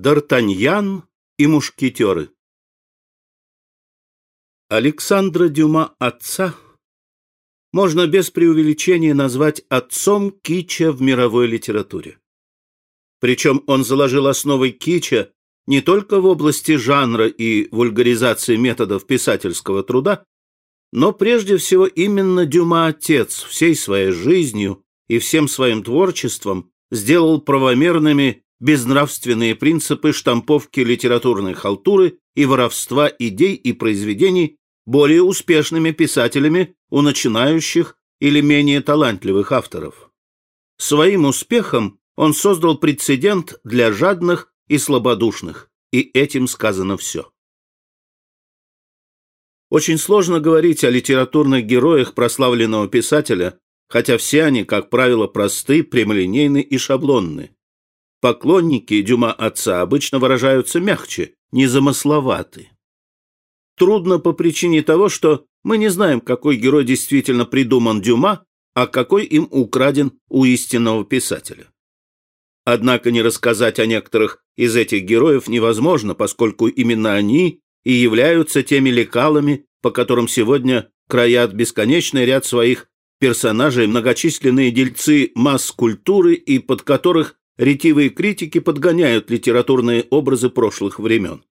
Д'Артаньян и мушкетеры Александра Дюма отца можно без преувеличения назвать отцом кича в мировой литературе. Причем он заложил основы кича не только в области жанра и вульгаризации методов писательского труда, но прежде всего именно Дюма отец всей своей жизнью и всем своим творчеством сделал правомерными безнравственные принципы штамповки литературной халтуры и воровства идей и произведений более успешными писателями у начинающих или менее талантливых авторов. Своим успехом он создал прецедент для жадных и слабодушных, и этим сказано все. Очень сложно говорить о литературных героях прославленного писателя, хотя все они, как правило, просты, прямолинейны и шаблонны. Поклонники Дюма отца обычно выражаются мягче, незамысловаты. Трудно по причине того, что мы не знаем, какой герой действительно придуман Дюма, а какой им украден у истинного писателя. Однако не рассказать о некоторых из этих героев невозможно, поскольку именно они и являются теми лекалами, по которым сегодня краят бесконечный ряд своих персонажей многочисленные дельцы масс культуры и под которых ретивые критики подгоняют литературные образы прошлых времен.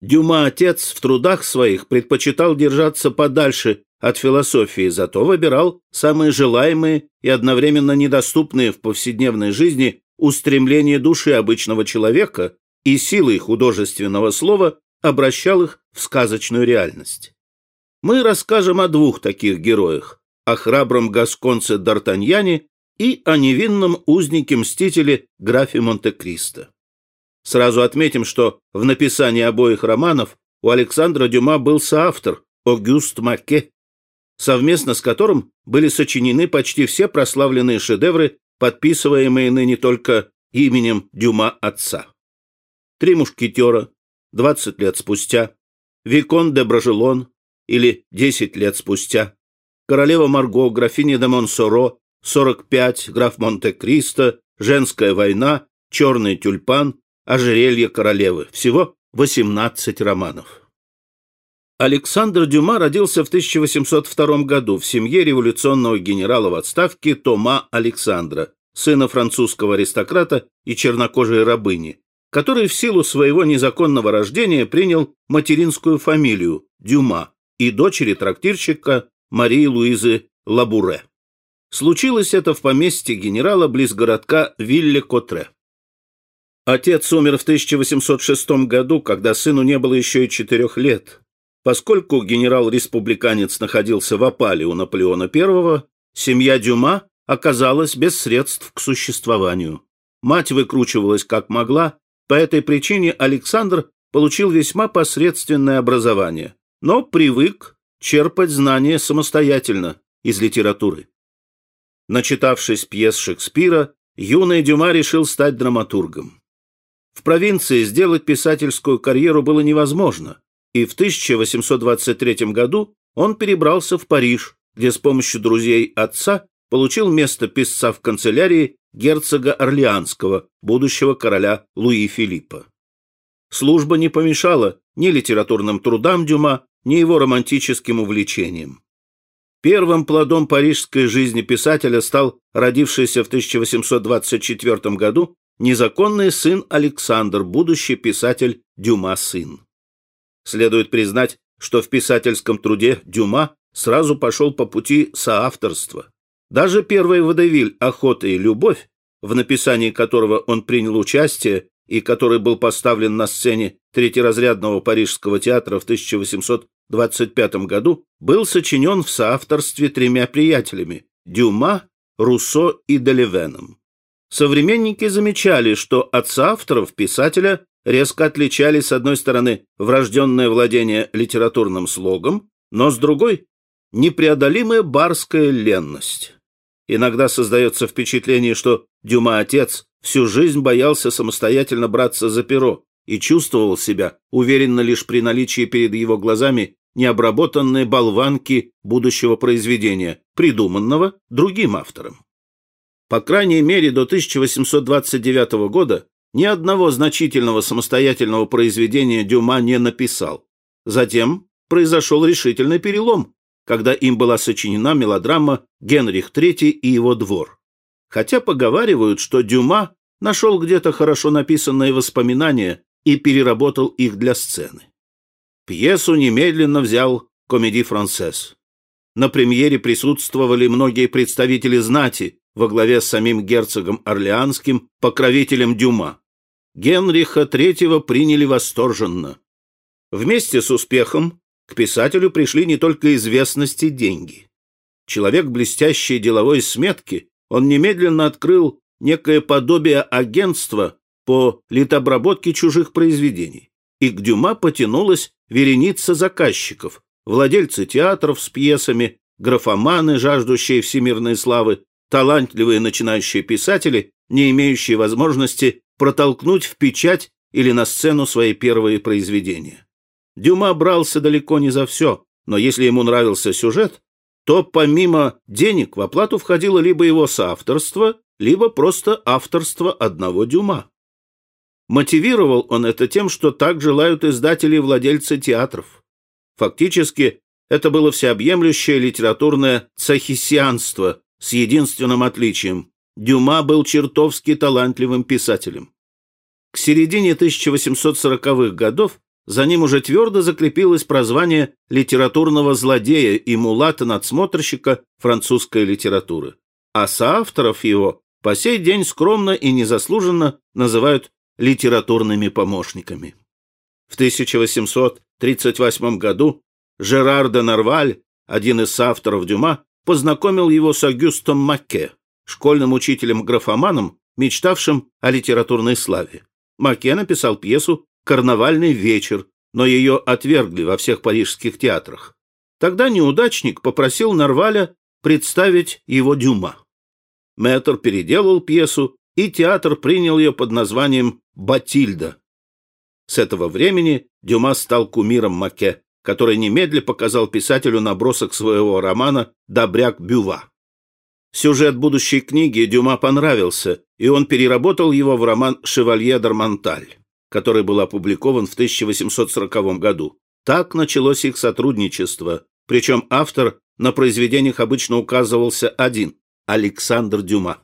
Дюма отец в трудах своих предпочитал держаться подальше от философии, зато выбирал самые желаемые и одновременно недоступные в повседневной жизни устремления души обычного человека и силой художественного слова обращал их в сказочную реальность. Мы расскажем о двух таких героях, о храбром гасконце Д'Артаньяне и о невинном узнике-мстителе графе Монте-Кристо. Сразу отметим, что в написании обоих романов у Александра Дюма был соавтор Огюст Маке, совместно с которым были сочинены почти все прославленные шедевры, подписываемые ныне только именем Дюма отца. «Три мушкетера», «Двадцать лет спустя», «Викон де Бражелон» или «Десять лет спустя», «Королева Марго», «Графиня де Монсоро», «45», «Граф Монте-Кристо», «Женская война», «Черный тюльпан», «Ожерелье королевы». Всего 18 романов. Александр Дюма родился в 1802 году в семье революционного генерала в отставке Тома Александра, сына французского аристократа и чернокожей рабыни, который в силу своего незаконного рождения принял материнскую фамилию Дюма и дочери трактирщика Марии Луизы Лабуре. Случилось это в поместье генерала близ городка Вилле-Котре. Отец умер в 1806 году, когда сыну не было еще и четырех лет. Поскольку генерал-республиканец находился в опале у Наполеона I, семья Дюма оказалась без средств к существованию. Мать выкручивалась как могла, по этой причине Александр получил весьма посредственное образование, но привык черпать знания самостоятельно из литературы. Начитавшись пьес Шекспира, юный Дюма решил стать драматургом. В провинции сделать писательскую карьеру было невозможно, и в 1823 году он перебрался в Париж, где с помощью друзей отца получил место писца в канцелярии герцога Орлеанского, будущего короля Луи Филиппа. Служба не помешала ни литературным трудам Дюма, ни его романтическим увлечениям. Первым плодом парижской жизни писателя стал родившийся в 1824 году незаконный сын Александр, будущий писатель Дюма сын. Следует признать, что в писательском труде Дюма сразу пошел по пути соавторства. Даже первый водевиль «Охота и любовь», в написании которого он принял участие и который был поставлен на сцене третьеразрядного Парижского театра в 1825 году, был сочинен в соавторстве тремя приятелями – Дюма, Руссо и Делевеном. Современники замечали, что от соавторов писателя резко отличали, с одной стороны, врожденное владение литературным слогом, но с другой – непреодолимая барская ленность. Иногда создается впечатление, что Дюма-отец всю жизнь боялся самостоятельно браться за перо и чувствовал себя уверенно лишь при наличии перед его глазами необработанной болванки будущего произведения, придуманного другим автором. По крайней мере, до 1829 года Ни одного значительного самостоятельного произведения Дюма не написал. Затем произошел решительный перелом, когда им была сочинена мелодрама «Генрих III и его двор». Хотя поговаривают, что Дюма нашел где-то хорошо написанные воспоминания и переработал их для сцены. Пьесу немедленно взял «Комеди Францесс». На премьере присутствовали многие представители знати во главе с самим герцогом Орлеанским, покровителем Дюма. Генриха III приняли восторженно. Вместе с успехом к писателю пришли не только известность и деньги. Человек блестящей деловой сметки, он немедленно открыл некое подобие агентства по литобработке чужих произведений. И к Дюма потянулась вереница заказчиков, владельцы театров с пьесами, графоманы, жаждущие всемирной славы, талантливые начинающие писатели, не имеющие возможности протолкнуть в печать или на сцену свои первые произведения. Дюма брался далеко не за все, но если ему нравился сюжет, то помимо денег в оплату входило либо его соавторство, либо просто авторство одного Дюма. Мотивировал он это тем, что так желают издатели и владельцы театров. Фактически, это было всеобъемлющее литературное цахисианство с единственным отличием. Дюма был чертовски талантливым писателем. К середине 1840-х годов за ним уже твердо закрепилось прозвание литературного злодея и мулата-надсмотрщика французской литературы. А соавторов его по сей день скромно и незаслуженно называют литературными помощниками. В 1838 году Жерар де Нарваль, один из авторов Дюма, познакомил его с Агюстом Макке, школьным учителем-графоманом, мечтавшим о литературной славе. Макке написал пьесу «Карнавальный вечер», но ее отвергли во всех парижских театрах. Тогда неудачник попросил Нарваля представить его Дюма. Мэтр переделал пьесу, и театр принял ее под названием «Батильда». С этого времени Дюма стал кумиром Маке, который немедля показал писателю набросок своего романа «Добряк Бюва». Сюжет будущей книги Дюма понравился, и он переработал его в роман «Шевалье Дармонталь», который был опубликован в 1840 году. Так началось их сотрудничество, причем автор на произведениях обычно указывался один – Александр Дюма.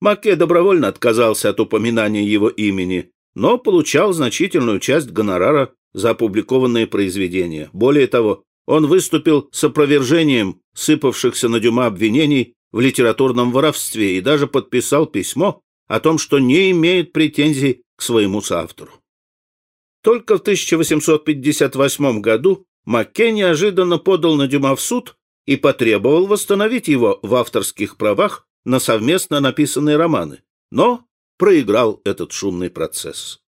Маке добровольно отказался от упоминания его имени, но получал значительную часть гонорара за опубликованные произведения. Более того, он выступил с опровержением сыпавшихся на Дюма обвинений в литературном воровстве и даже подписал письмо о том, что не имеет претензий к своему соавтору. Только в 1858 году Макке неожиданно подал на Дюма в суд и потребовал восстановить его в авторских правах на совместно написанные романы, но проиграл этот шумный процесс.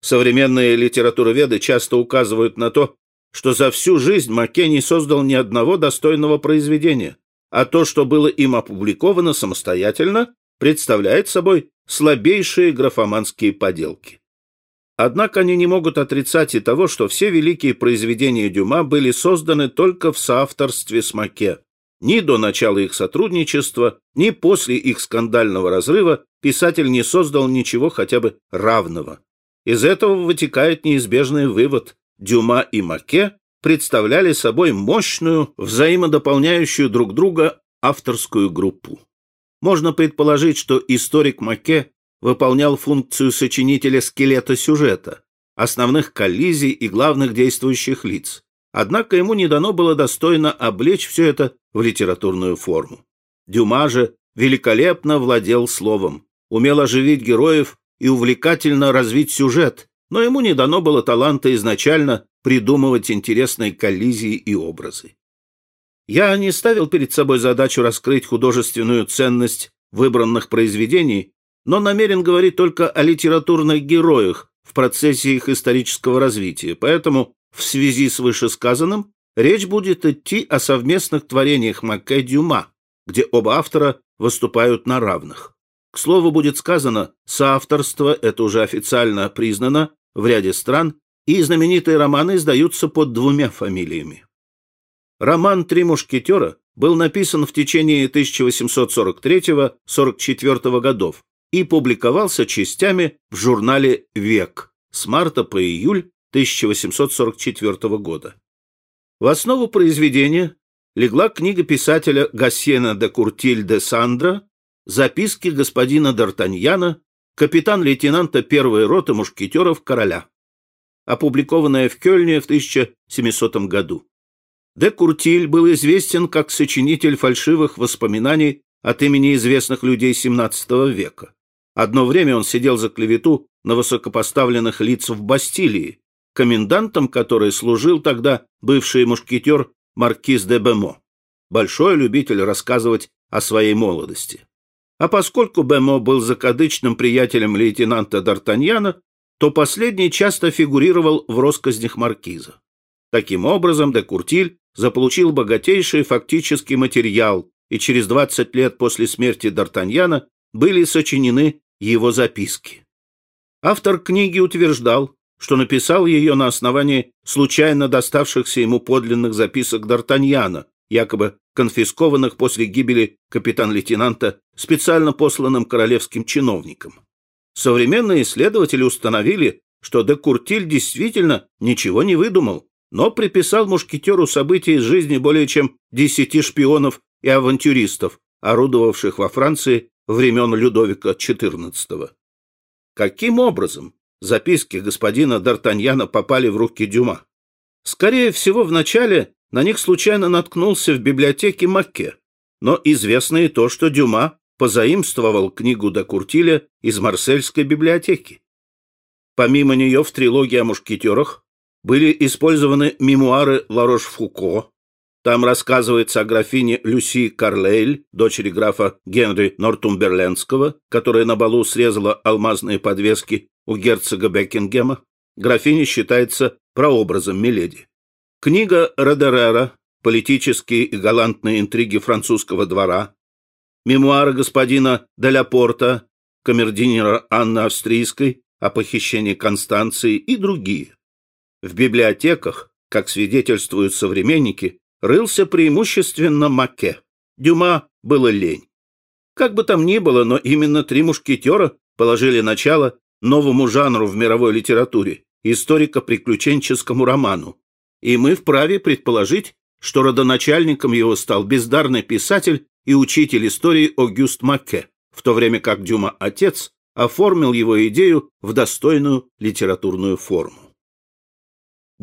Современные литературоведы часто указывают на то, что за всю жизнь Маке не создал ни одного достойного произведения, а то, что было им опубликовано самостоятельно, представляет собой слабейшие графоманские поделки. Однако они не могут отрицать и того, что все великие произведения Дюма были созданы только в соавторстве с Маке. Ни до начала их сотрудничества, ни после их скандального разрыва писатель не создал ничего хотя бы равного. Из этого вытекает неизбежный вывод. Дюма и Маке представляли собой мощную, взаимодополняющую друг друга авторскую группу. Можно предположить, что историк Маке выполнял функцию сочинителя скелета сюжета, основных коллизий и главных действующих лиц. Однако ему не дано было достойно облечь все это в литературную форму. Дюма же великолепно владел словом, умел оживить героев и увлекательно развить сюжет, но ему не дано было таланта изначально придумывать интересные коллизии и образы. Я не ставил перед собой задачу раскрыть художественную ценность выбранных произведений, но намерен говорить только о литературных героях в процессе их исторического развития, поэтому в связи с вышесказанным речь будет идти о совместных творениях Маккей Дюма, где оба автора выступают на равных. К слову будет сказано, соавторство это уже официально признано в ряде стран, и знаменитые романы издаются под двумя фамилиями. Роман «Три мушкетера» был написан в течение 1843-44 годов и публиковался частями в журнале «Век» с марта по июль 1844 года. В основу произведения легла книга писателя Гассена де Куртиль де Сандра «Записки господина Д'Артаньяна, капитан-лейтенанта первой роты мушкетеров короля», опубликованная в Кёльне в 1700 году. Де Куртиль был известен как сочинитель фальшивых воспоминаний от имени известных людей XVII века. Одно время он сидел за клевету на высокопоставленных лиц в Бастилии, комендантом которой служил тогда бывший мушкетер маркиз де Бемо, большой любитель рассказывать о своей молодости. А поскольку Бемо был закадычным приятелем лейтенанта Д'Артаньяна, то последний часто фигурировал в россказнях маркиза. Таким образом, де Куртиль заполучил богатейший фактический материал, и через 20 лет после смерти Д'Артаньяна были сочинены его записки. Автор книги утверждал, что написал ее на основании случайно доставшихся ему подлинных записок Д'Артаньяна, якобы конфискованных после гибели капитан-лейтенанта специально посланным королевским чиновникам. Современные исследователи установили, что де Куртиль действительно ничего не выдумал, но приписал мушкетеру события из жизни более чем десяти шпионов и авантюристов, орудовавших во Франции времен Людовика XIV. Каким образом записки господина Д'Артаньяна попали в руки Дюма? Скорее всего, вначале на них случайно наткнулся в библиотеке Макке, но известно и то, что Дюма позаимствовал книгу де Куртиля из Марсельской библиотеки. Помимо нее в трилогии о мушкетерах были использованы мемуары Ларош-Фуко. Там рассказывается о графине Люси Карлейль, дочери графа Генри Нортумберлендского, которая на балу срезала алмазные подвески у герцога Бекингема. Графиня считается прообразом Миледи. Книга Родерера «Политические и галантные интриги французского двора», мемуары господина Деляпорта, камердинера Анны Австрийской о похищении Констанции и другие. В библиотеках, как свидетельствуют современники, рылся преимущественно Маке. Дюма было лень. Как бы там ни было, но именно «Три мушкетера» положили начало новому жанру в мировой литературе – историко-приключенческому роману. И мы вправе предположить, что родоначальником его стал бездарный писатель и учитель истории Огюст Маке, в то время как Дюма-отец оформил его идею в достойную литературную форму.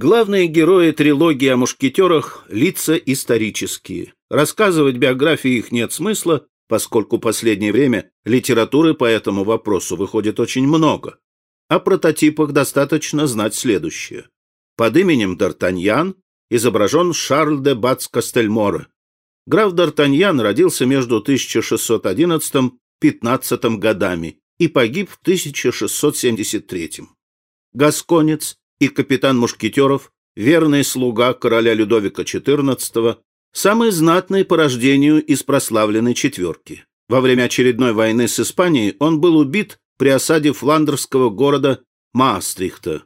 Главные герои трилогии о мушкетерах – лица исторические. Рассказывать биографии их нет смысла, поскольку последнее время литературы по этому вопросу выходит очень много. О прототипах достаточно знать следующее. Под именем Д'Артаньян изображен Шарль де Бац Кастельморе. Граф Д'Артаньян родился между 1611-15 годами и погиб в 1673. Гасконец и капитан Мушкетеров, верный слуга короля Людовика XIV, самый знатный по рождению из прославленной четверки. Во время очередной войны с Испанией он был убит при осаде фландерского города Маастрихта.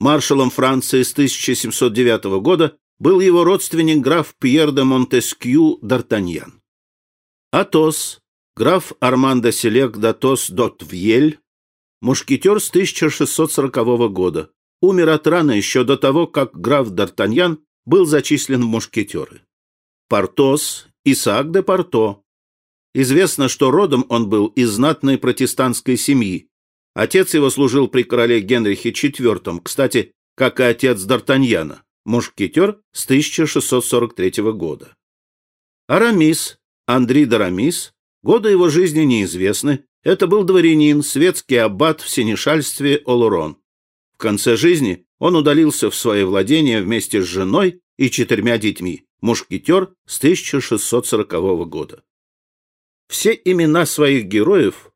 Маршалом Франции с 1709 года был его родственник граф Пьер де Монтескью Д'Артаньян. Атос, граф Армандо Селек д'Атос Дотвьель, мушкетер с 1640 года, умер от раны еще до того, как граф Д'Артаньян был зачислен в мушкетеры. Портос, Исаак де Порто. Известно, что родом он был из знатной протестантской семьи. Отец его служил при короле Генрихе IV, кстати, как и отец Д'Артаньяна, мушкетер с 1643 года. Арамис, Андрей Дарамис, годы его жизни неизвестны, это был дворянин, светский аббат в сенешальстве Олорон. Конце жизни он удалился в свои владения вместе с женой и четырьмя детьми, мушкетер с 1640 года. Все имена своих героев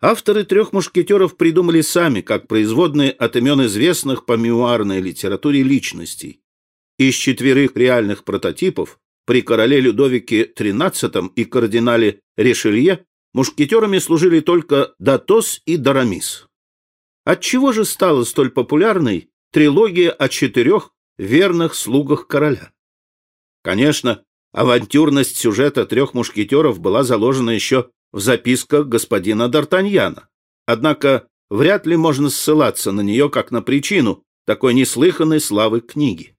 авторы трех мушкетеров придумали сами, как производные от имен известных по мемуарной литературе личностей. Из четверых реальных прототипов при короле Людовике XIII и кардинале Ришелье мушкетерами служили только Датос и Дарамис. Отчего же стала столь популярной трилогия о четырех верных слугах короля? Конечно, авантюрность сюжета трех мушкетеров была заложена еще в записках господина Д'Артаньяна. Однако вряд ли можно ссылаться на нее как на причину такой неслыханной славы книги.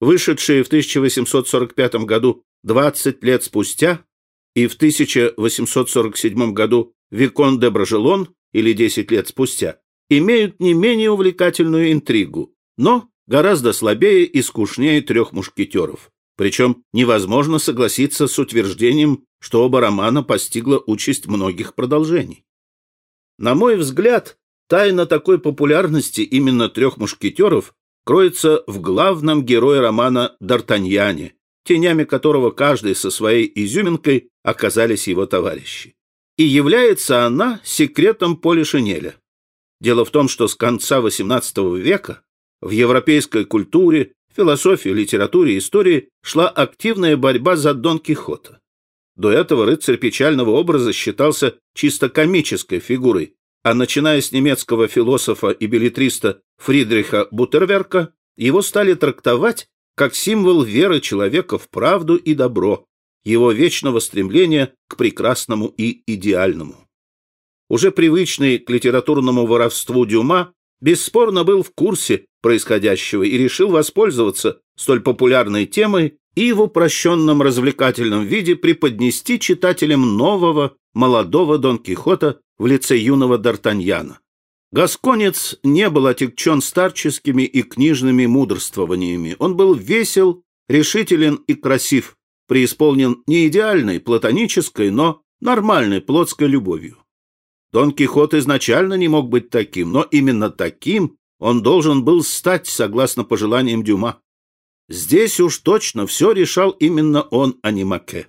Вышедшие в 1845 году 20 лет спустя и в 1847 году Викон де Брожелон или 10 лет спустя имеют не менее увлекательную интригу, но гораздо слабее и скучнее трех мушкетеров. Причем невозможно согласиться с утверждением, что оба романа постигла участь многих продолжений. На мой взгляд, тайна такой популярности именно трех мушкетеров кроется в главном герое романа Д'Артаньяне, тенями которого каждый со своей изюминкой оказались его товарищи. И является она секретом Полишинеля. Дело в том, что с конца XVIII века в европейской культуре, философии, литературе и истории шла активная борьба за Дон Кихота. До этого рыцарь печального образа считался чисто комической фигурой, а начиная с немецкого философа и билетриста Фридриха Бутерверка, его стали трактовать как символ веры человека в правду и добро, его вечного стремления к прекрасному и идеальному. Уже привычный к литературному воровству Дюма бесспорно был в курсе происходящего и решил воспользоваться столь популярной темой и в упрощенном развлекательном виде преподнести читателям нового, молодого Дон Кихота в лице юного Д'Артаньяна. Гасконец не был отягчен старческими и книжными мудрствованиями. Он был весел, решителен и красив, преисполнен не идеальной, платонической, но нормальной плотской любовью. Дон Кихот изначально не мог быть таким, но именно таким он должен был стать, согласно пожеланиям Дюма. Здесь уж точно все решал именно он, а не Маке.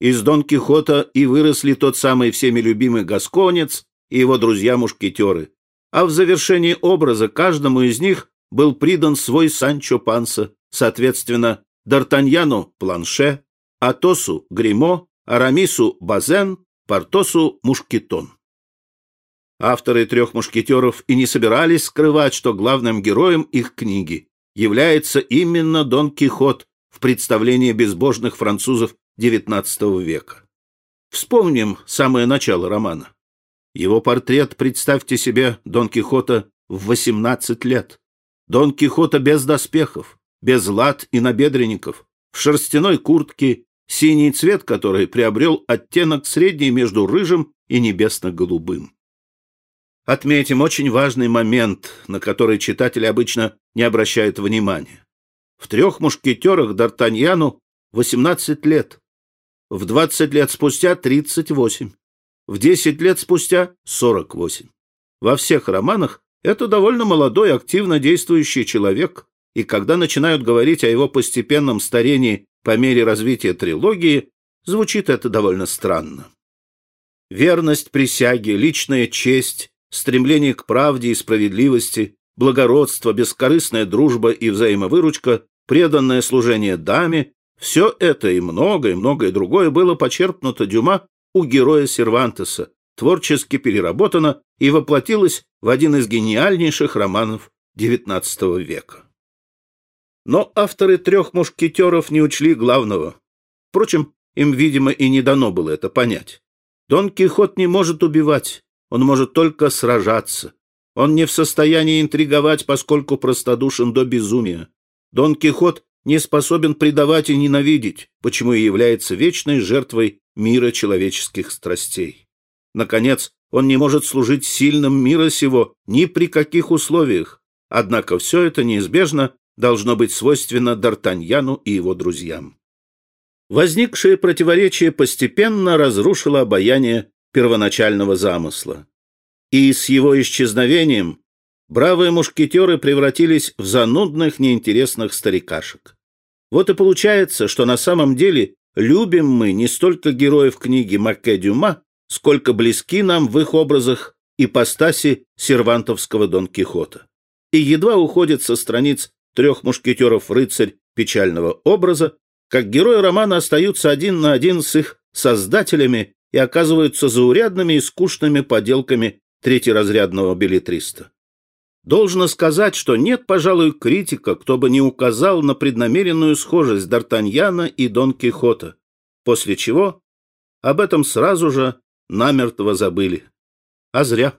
Из Дон Кихота и выросли тот самый всеми любимый Гасконец и его друзья-мушкетеры. А в завершении образа каждому из них был придан свой Санчо Панса, соответственно, Д'Артаньяну – Планше, Атосу – Гримо, Арамису – Базен, Портосу – Мушкетон. Авторы «Трех мушкетеров» и не собирались скрывать, что главным героем их книги является именно Дон Кихот в представлении безбожных французов XIX века. Вспомним самое начало романа. Его портрет, представьте себе, Дон Кихота в 18 лет. Дон Кихота без доспехов, без лад и набедренников, в шерстяной куртке, синий цвет которой приобрел оттенок средний между рыжим и небесно-голубым. Отметим очень важный момент, на который читатели обычно не обращают внимания. В трех мушкетерах Д'Артаньяну 18 лет, в 20 лет спустя 38, в 10 лет спустя 48. Во всех романах это довольно молодой, активно действующий человек, и когда начинают говорить о его постепенном старении по мере развития трилогии, звучит это довольно странно. Верность присяге, личная честь, стремление к правде и справедливости, благородство, бескорыстная дружба и взаимовыручка, преданное служение даме – все это и многое, многое другое было почерпнуто Дюма у героя Сервантеса, творчески переработано и воплотилось в один из гениальнейших романов XIX века. Но авторы «Трех мушкетеров» не учли главного. Впрочем, им, видимо, и не дано было это понять. Дон Кихот не может убивать, он может только сражаться. Он не в состоянии интриговать, поскольку простодушен до безумия. Дон Кихот не способен предавать и ненавидеть, почему и является вечной жертвой мира человеческих страстей. Наконец, он не может служить сильным мира сего ни при каких условиях, однако все это неизбежно должно быть свойственно Д'Артаньяну и его друзьям. Возникшее противоречие постепенно разрушило обаяние первоначального замысла. И с его исчезновением бравые мушкетеры превратились в занудных, неинтересных старикашек. Вот и получается, что на самом деле любим мы не столько героев книги Макке Дюма, сколько близки нам в их образах ипостаси сервантовского Дон Кихота. И едва уходит со страниц трех мушкетеров рыцарь печального образа, как герои романа остаются один на один с их создателями и оказываются заурядными и скучными поделками третьеразрядного билетриста. Должно сказать, что нет, пожалуй, критика, кто бы не указал на преднамеренную схожесть Д'Артаньяна и Дон Кихота, после чего об этом сразу же намертво забыли. А зря.